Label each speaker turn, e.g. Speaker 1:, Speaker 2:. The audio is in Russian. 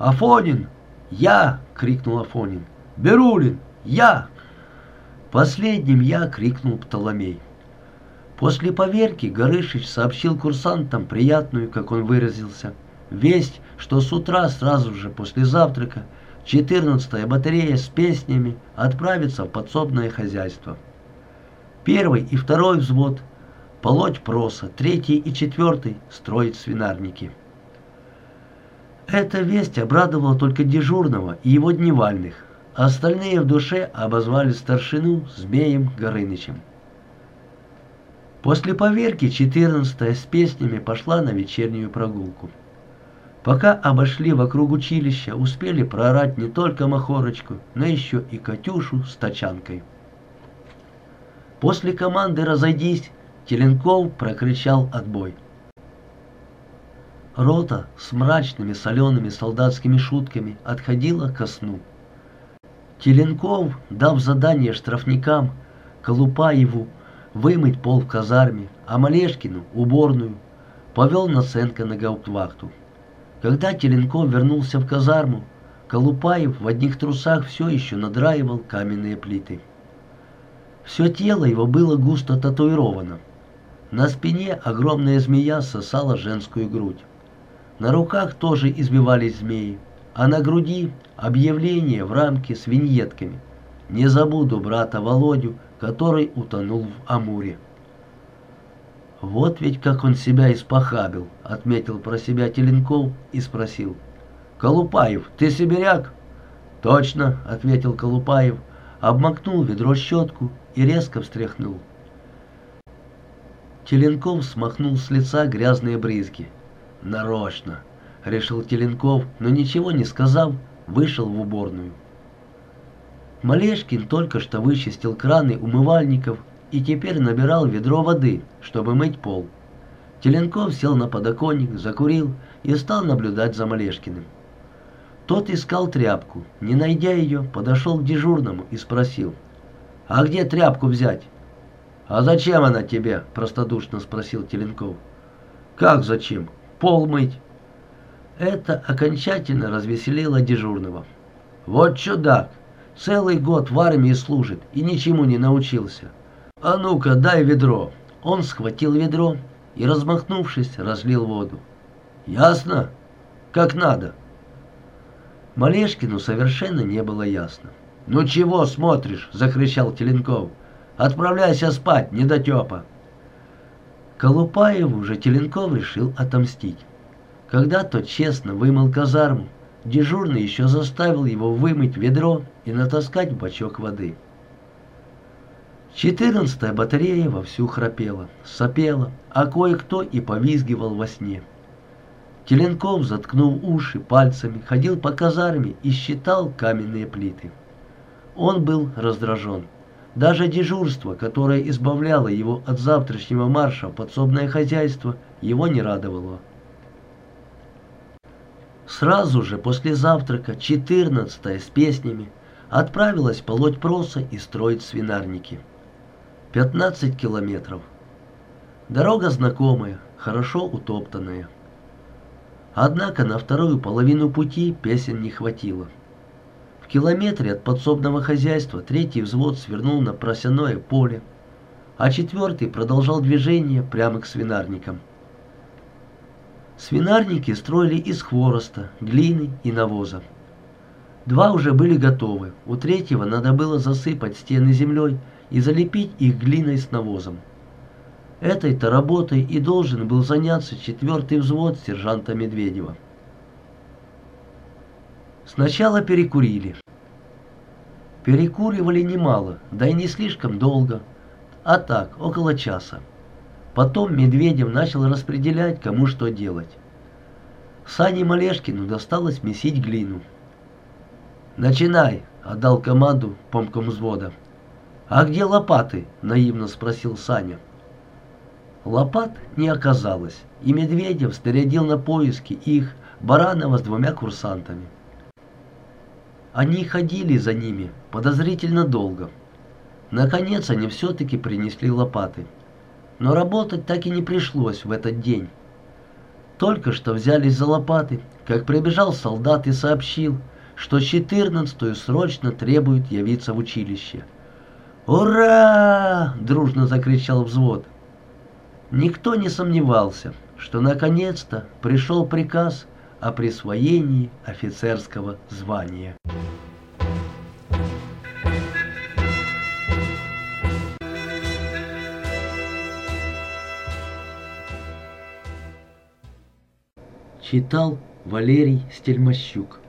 Speaker 1: «Афонин!» «Я!» — крикнул Афонин. «Берулин!» «Я!» Последним «я» крикнул Птоломей. После поверки Горышич сообщил курсантам приятную, как он выразился, весть, что с утра сразу же после завтрака 14-я батарея с песнями отправится в подсобное хозяйство. Первый и второй взвод – полоть проса, третий и четвертый – строить свинарники. Эта весть обрадовала только дежурного и его дневальных, а остальные в душе обозвали старшину Змеем Горынычем. После поверки 14 с песнями пошла на вечернюю прогулку. Пока обошли вокруг училища, успели проорать не только Махорочку, но еще и Катюшу с тачанкой. После команды «Разойдись» Теленков прокричал отбой. Рота с мрачными солеными солдатскими шутками отходила ко сну. Теленков, дав задание штрафникам, Колупаеву вымыть пол в казарме, а Малешкину – уборную, повел Наценко на гауптвахту. Когда Теленков вернулся в казарму, Колупаев в одних трусах все еще надраивал каменные плиты. Все тело его было густо татуировано. На спине огромная змея сосала женскую грудь. На руках тоже избивались змеи, а на груди объявление в рамке с виньетками. «Не забуду брата Володю, который утонул в Амуре». «Вот ведь как он себя испохабил», — отметил про себя Теленков и спросил. «Колупаев, ты сибиряк?» «Точно», — ответил Колупаев, обмакнул ведро щетку и резко встряхнул. Теленков смахнул с лица грязные брызги. «Нарочно», — решил Теленков, но ничего не сказав, вышел в уборную. Малешкин только что вычистил краны умывальников и теперь набирал ведро воды, чтобы мыть пол. Теленков сел на подоконник, закурил и стал наблюдать за Малешкиным. Тот искал тряпку. Не найдя ее, подошел к дежурному и спросил. «А где тряпку взять?» «А зачем она тебе?» – простодушно спросил Теленков. «Как зачем? Пол мыть». Это окончательно развеселило дежурного. «Вот чудак! Целый год в армии служит и ничему не научился. А ну-ка, дай ведро!» Он схватил ведро и, размахнувшись, разлил воду. «Ясно? Как надо!» Малешкину совершенно не было ясно. «Ну чего смотришь?» – закричал Теленков. «Отправляйся спать, недотепа!» Колупаеву уже Теленков решил отомстить. Когда тот честно вымыл казарму, дежурный еще заставил его вымыть ведро и натаскать бачок воды. Четырнадцатая батарея вовсю храпела, сопела, а кое-кто и повизгивал во сне. Теленков, заткнув уши пальцами, ходил по казарме и считал каменные плиты. Он был раздражен. Даже дежурство, которое избавляло его от завтрашнего марша в подсобное хозяйство, его не радовало. Сразу же после завтрака, четырнадцатая с песнями, отправилась полоть проса и строить свинарники. Пятнадцать километров. Дорога знакомая, хорошо утоптанная. Однако на вторую половину пути песен не хватило. Километре от подсобного хозяйства третий взвод свернул на просяное поле, а четвертый продолжал движение прямо к свинарникам. Свинарники строили из хвороста, глины и навоза. Два уже были готовы, у третьего надо было засыпать стены землей и залепить их глиной с навозом. Этой-то работой и должен был заняться четвертый взвод сержанта Медведева. Сначала перекурили. Перекуривали немало, да и не слишком долго, а так, около часа. Потом Медведев начал распределять, кому что делать. Сане Малешкину досталось месить глину. «Начинай!» — отдал команду помком взвода. «А где лопаты?» — наивно спросил Саня. Лопат не оказалось, и Медведев снарядил на поиски их Баранова с двумя курсантами. Они ходили за ними подозрительно долго. Наконец они все-таки принесли лопаты но работать так и не пришлось в этот день. Только что взялись за лопаты, как прибежал солдат и сообщил, что четырнадцатую срочно требует явиться в училище. «Ура!» — дружно закричал взвод. Никто не сомневался, что наконец-то пришел приказ о присвоении офицерского звания. Читал Валерий Стельмощук